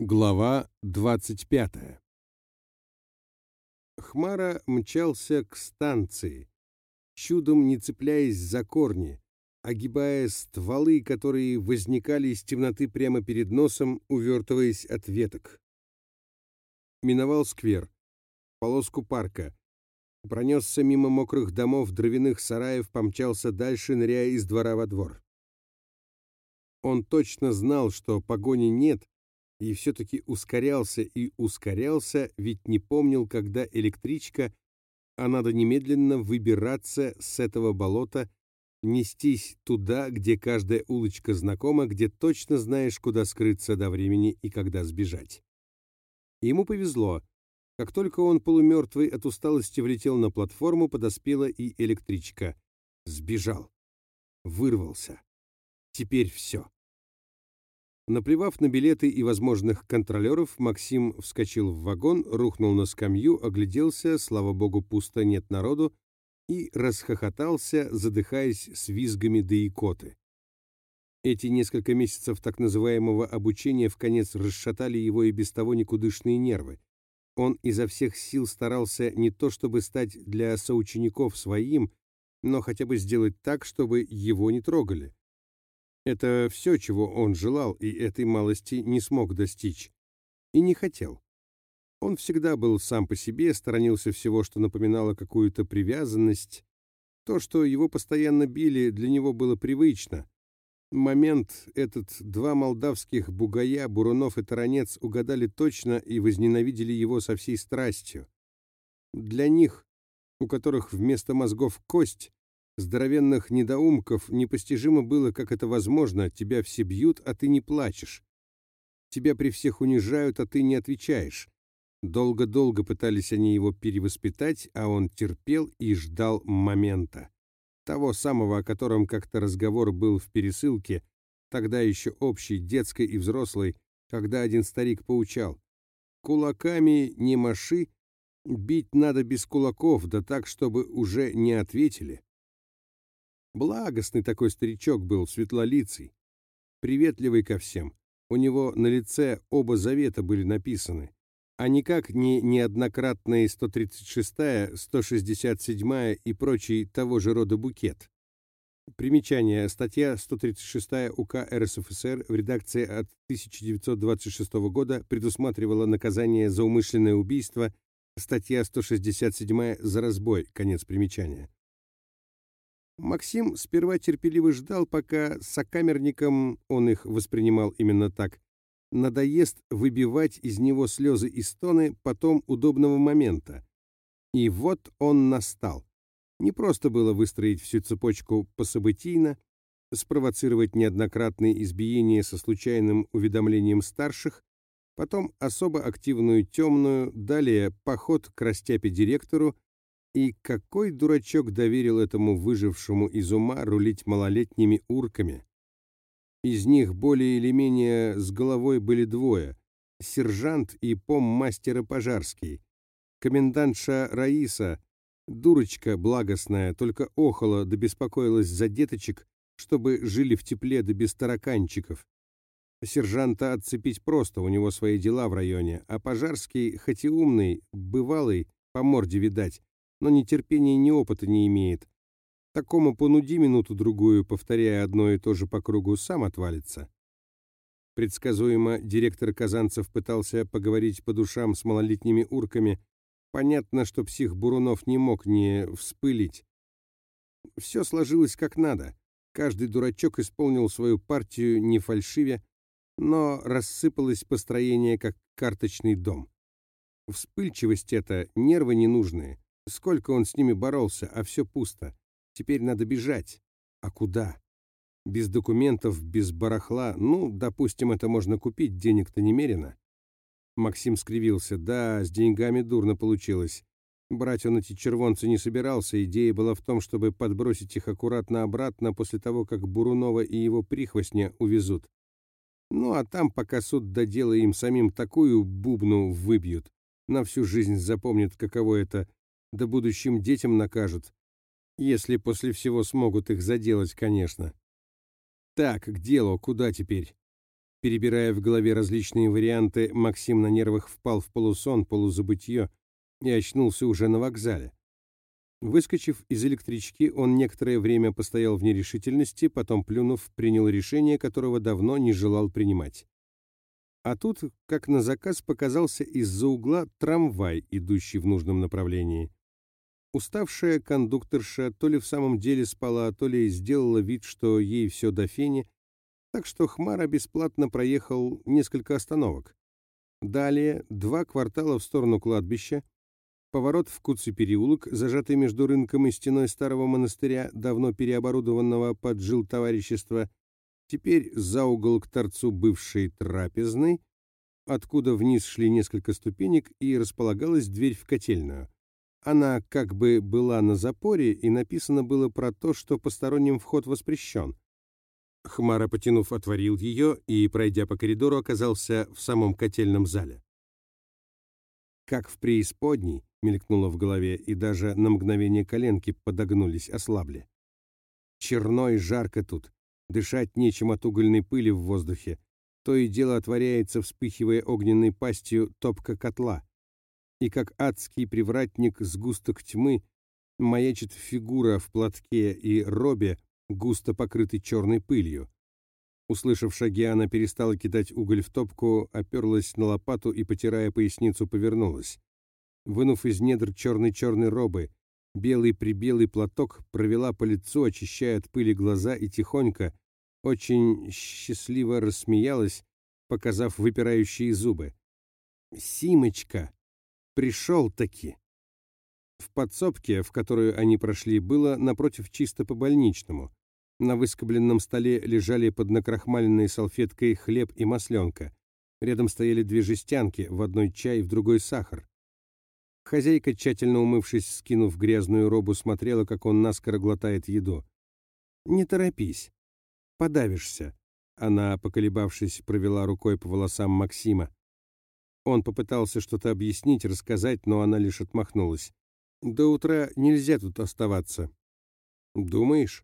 Глава 25 Хмара мчался к станции, чудом не цепляясь за корни, огибая стволы, которые возникали из темноты прямо перед носом, увертываясь от веток. Миновал сквер, полоску парка, пронесся мимо мокрых домов, дровяных сараев, помчался дальше, ныряя из двора во двор. Он точно знал, что погони нет, и все-таки ускорялся и ускорялся, ведь не помнил, когда электричка, а надо немедленно выбираться с этого болота, нестись туда, где каждая улочка знакома, где точно знаешь, куда скрыться до времени и когда сбежать. Ему повезло. Как только он полумертвый от усталости влетел на платформу, подоспела и электричка. Сбежал. Вырвался. Теперь все. Наплевав на билеты и возможных контролеров, Максим вскочил в вагон, рухнул на скамью, огляделся, слава богу, пусто, нет народу, и расхохотался, задыхаясь с визгами да икоты. Эти несколько месяцев так называемого обучения в конец расшатали его и без того никудышные нервы. Он изо всех сил старался не то чтобы стать для соучеников своим, но хотя бы сделать так, чтобы его не трогали. Это все, чего он желал, и этой малости не смог достичь. И не хотел. Он всегда был сам по себе, сторонился всего, что напоминало какую-то привязанность. То, что его постоянно били, для него было привычно. Момент этот два молдавских бугая, Бурунов и Таранец, угадали точно и возненавидели его со всей страстью. Для них, у которых вместо мозгов кость, здоровенных недоумков непостижимо было, как это возможно, тебя все бьют, а ты не плачешь. Тебя при всех унижают, а ты не отвечаешь. Долго-долго пытались они его перевоспитать, а он терпел и ждал момента. Того самого, о котором как-то разговор был в пересылке, тогда еще общий, детской и взрослой, когда один старик поучал. «Кулаками не маши, бить надо без кулаков, да так, чтобы уже не ответили». Благостный такой старичок был, светлолицый, приветливый ко всем. У него на лице оба завета были написаны, а никак не неоднократные 136-я, 167-я и прочий того же рода букет. Примечание. Статья 136 УК РСФСР в редакции от 1926 года предусматривала наказание за умышленное убийство, статья 167 за разбой. Конец примечания. Максим сперва терпеливо ждал, пока сокамерникам, он их воспринимал именно так, надоест выбивать из него слезы и стоны потом удобного момента. И вот он настал. Не просто было выстроить всю цепочку пособытийно, спровоцировать неоднократные избиения со случайным уведомлением старших, потом особо активную темную, далее поход к растяпе-директору, и какой дурачок доверил этому выжившему из ума рулить малолетними урками? Из них более или менее с головой были двое — сержант и поммастера Пожарский. Комендантша Раиса, дурочка благостная, только охала да беспокоилась за деточек, чтобы жили в тепле да без тараканчиков. Сержанта отцепить просто, у него свои дела в районе, а Пожарский, хоть и умный, бывалый, по морде видать, но ни терпения, ни опыта не имеет. Такому понуди минуту-другую, повторяя одно и то же по кругу, сам отвалится. Предсказуемо директор Казанцев пытался поговорить по душам с малолетними урками. Понятно, что псих Бурунов не мог не вспылить. Все сложилось как надо. Каждый дурачок исполнил свою партию не фальшиве, но рассыпалось построение как карточный дом. Вспыльчивость это, нервы ненужные. Сколько он с ними боролся, а все пусто. Теперь надо бежать. А куда? Без документов, без барахла. Ну, допустим, это можно купить, денег-то немерено. Максим скривился. Да, с деньгами дурно получилось. Брать он эти червонцы не собирался. Идея была в том, чтобы подбросить их аккуратно обратно после того, как Бурунова и его прихвостня увезут. Ну, а там, пока суд до дела им самим такую бубну выбьют, на всю жизнь запомнят, каково это да будущим детям накажут. Если после всего смогут их заделать, конечно. Так, к делу, куда теперь? Перебирая в голове различные варианты, Максим на нервах впал в полусон, полузабытье и очнулся уже на вокзале. Выскочив из электрички, он некоторое время постоял в нерешительности, потом, плюнув, принял решение, которого давно не желал принимать. А тут, как на заказ, показался из-за угла трамвай, идущий в нужном направлении. Уставшая кондукторша то ли в самом деле спала, то ли сделала вид, что ей все до фени, так что Хмара бесплатно проехал несколько остановок. Далее два квартала в сторону кладбища, Поворот в Куцый переулок, зажатый между рынком и стеной старого монастыря, давно переоборудованного под жил товарищества, теперь за угол к торцу бывшей трапезной, откуда вниз шли несколько ступенек и располагалась дверь в котельную. Она как бы была на запоре, и написано было про то, что посторонним вход воспрещен. Хмара, потянув, отворил ее и, пройдя по коридору, оказался в самом котельном зале. Как в преисподней, мелькнуло в голове, и даже на мгновение коленки подогнулись, ослабли. Черно и жарко тут, дышать нечем от угольной пыли в воздухе. То и дело отворяется, вспыхивая огненной пастью, топка котла. И как адский привратник сгусток тьмы маячит фигура в платке и робе, густо покрытой черной пылью. Услышав шаги, она перестала кидать уголь в топку, оперлась на лопату и, потирая поясницу, повернулась вынув из недр черной-черной робы, белый-прибелый платок провела по лицу, очищая от пыли глаза и тихонько, очень счастливо рассмеялась, показав выпирающие зубы. «Симочка! Пришел-таки!» В подсобке, в которую они прошли, было напротив чисто по-больничному. На выскобленном столе лежали под накрахмаленной салфеткой хлеб и масленка. Рядом стояли две жестянки, в одной чай, в другой сахар. Хозяйка, тщательно умывшись, скинув грязную робу, смотрела, как он наскоро глотает еду. «Не торопись. Подавишься». Она, поколебавшись, провела рукой по волосам Максима. Он попытался что-то объяснить, рассказать, но она лишь отмахнулась. «До утра нельзя тут оставаться». «Думаешь?»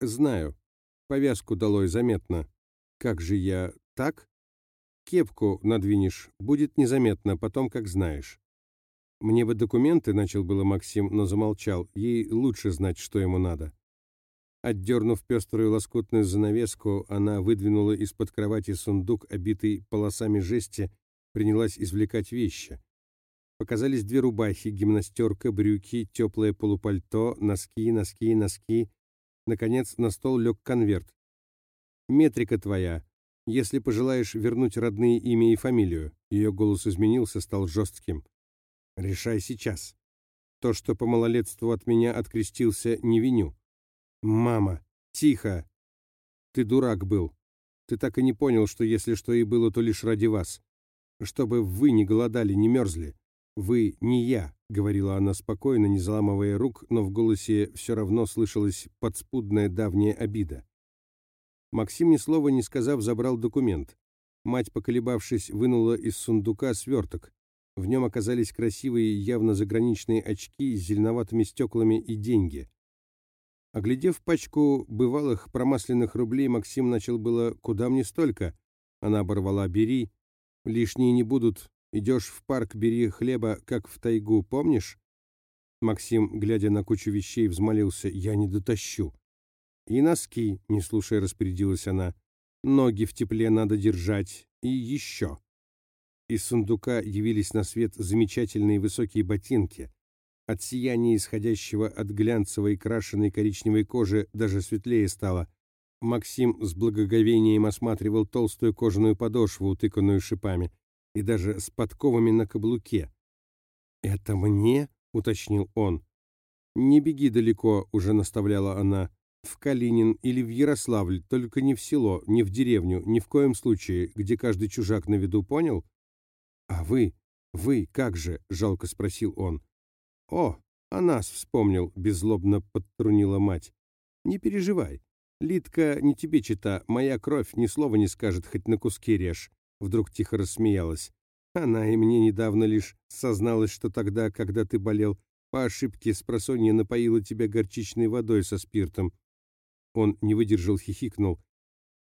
«Знаю. Повязку долой заметно. Как же я так?» «Кепку надвинешь, будет незаметно, потом как знаешь». «Мне бы документы», — начал было Максим, но замолчал. Ей лучше знать, что ему надо. Отдернув пеструю лоскутную занавеску, она выдвинула из-под кровати сундук, обитый полосами жести, принялась извлекать вещи. Показались две рубахи, гимнастерка, брюки, теплое полупальто, носки, носки, носки. Наконец на стол лег конверт. «Метрика твоя. Если пожелаешь вернуть родные имя и фамилию». Ее голос изменился, стал жестким. Решай сейчас. То, что по малолетству от меня открестился, не виню. Мама, тихо. Ты дурак был. Ты так и не понял, что если что и было, то лишь ради вас. Чтобы вы не голодали, не мерзли. Вы не я, говорила она спокойно, не заламывая рук, но в голосе все равно слышалась подспудная давняя обида. Максим, ни слова не сказав, забрал документ. Мать, поколебавшись, вынула из сундука сверток. В нем оказались красивые, явно заграничные очки с зеленоватыми стеклами и деньги. Оглядев пачку бывалых промасленных рублей, Максим начал было «Куда мне столько?» Она оборвала «Бери». «Лишние не будут. Идешь в парк, бери хлеба, как в тайгу, помнишь?» Максим, глядя на кучу вещей, взмолился «Я не дотащу». «И носки», — не слушая, распорядилась она. «Ноги в тепле надо держать. И еще». Из сундука явились на свет замечательные высокие ботинки. От сияния, исходящего от глянцевой крашеной коричневой кожи, даже светлее стало. Максим с благоговением осматривал толстую кожаную подошву, утыканную шипами, и даже с подковами на каблуке. «Это мне?» — уточнил он. «Не беги далеко», — уже наставляла она. «В Калинин или в Ярославль, только не в село, не в деревню, ни в коем случае, где каждый чужак на виду, понял?» «А вы? Вы как же?» — жалко спросил он. «О, о нас вспомнил», — беззлобно подтрунила мать. «Не переживай. Литка не тебе чита, моя кровь ни слова не скажет, хоть на куски режь». Вдруг тихо рассмеялась. Она и мне недавно лишь созналась, что тогда, когда ты болел, по ошибке с просонья напоила тебя горчичной водой со спиртом. Он не выдержал, хихикнул.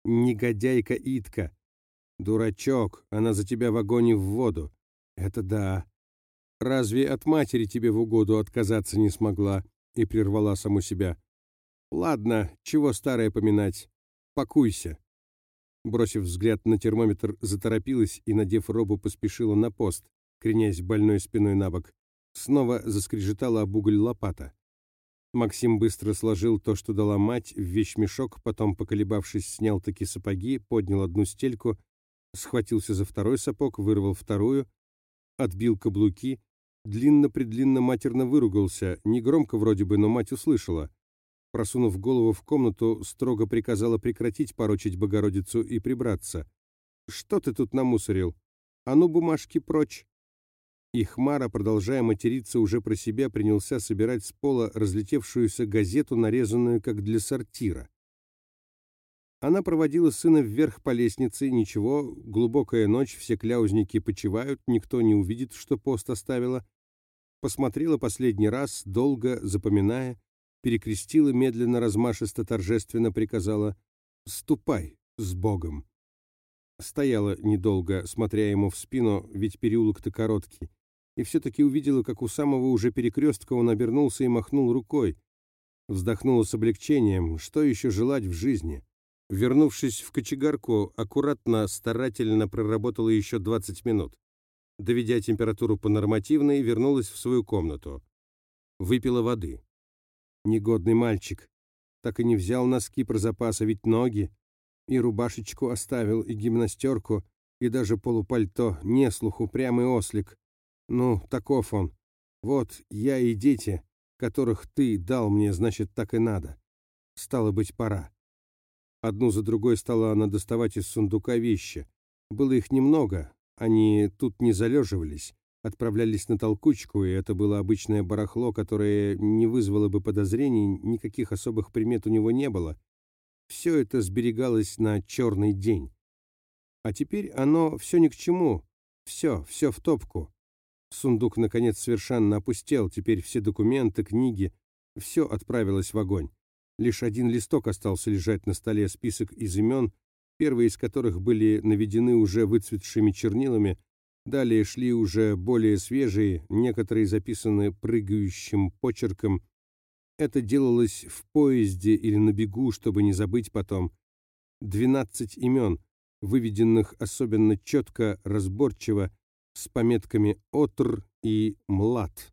«Негодяйка Итка! Дурачок, она за тебя в огонь и в воду. Это да. Разве от матери тебе в угоду отказаться не смогла? И прервала саму себя. Ладно, чего старое поминать. Покуйся. Бросив взгляд на термометр, заторопилась и, надев робу, поспешила на пост, кренясь больной спиной на бок. Снова заскрежетала об уголь лопата. Максим быстро сложил то, что дала мать, в вещмешок, потом, поколебавшись, снял таки сапоги, поднял одну стельку, схватился за второй сапог, вырвал вторую, отбил каблуки, длинно-предлинно матерно выругался, негромко вроде бы, но мать услышала. Просунув голову в комнату, строго приказала прекратить порочить Богородицу и прибраться. «Что ты тут намусорил? А ну, бумажки прочь!» И Хмара, продолжая материться уже про себя, принялся собирать с пола разлетевшуюся газету, нарезанную как для сортира. Она проводила сына вверх по лестнице, ничего, глубокая ночь, все кляузники почивают, никто не увидит, что пост оставила. Посмотрела последний раз, долго, запоминая, перекрестила медленно, размашисто, торжественно приказала «Ступай с Богом». Стояла недолго, смотря ему в спину, ведь переулок-то короткий, и все-таки увидела, как у самого уже перекрестка он обернулся и махнул рукой. Вздохнула с облегчением, что еще желать в жизни. Вернувшись в кочегарку, аккуратно, старательно проработала еще 20 минут. Доведя температуру по нормативной, вернулась в свою комнату. Выпила воды. Негодный мальчик. Так и не взял носки про запаса, ведь ноги. И рубашечку оставил, и гимнастерку, и даже полупальто, не слуху, прямый ослик. Ну, таков он. Вот я и дети, которых ты дал мне, значит, так и надо. Стало быть, пора. Одну за другой стала она доставать из сундука вещи. Было их немного, они тут не залеживались отправлялись на толкучку, и это было обычное барахло, которое не вызвало бы подозрений, никаких особых примет у него не было. Все это сберегалось на черный день. А теперь оно все ни к чему. Все, все в топку. Сундук, наконец, совершенно опустел, теперь все документы, книги, все отправилось в огонь. Лишь один листок остался лежать на столе, список из имен, первые из которых были наведены уже выцветшими чернилами, Далее шли уже более свежие, некоторые записаны прыгающим почерком. Это делалось в поезде или на бегу, чтобы не забыть потом. Двенадцать имен, выведенных особенно четко, разборчиво, с пометками «Отр» и «Млад».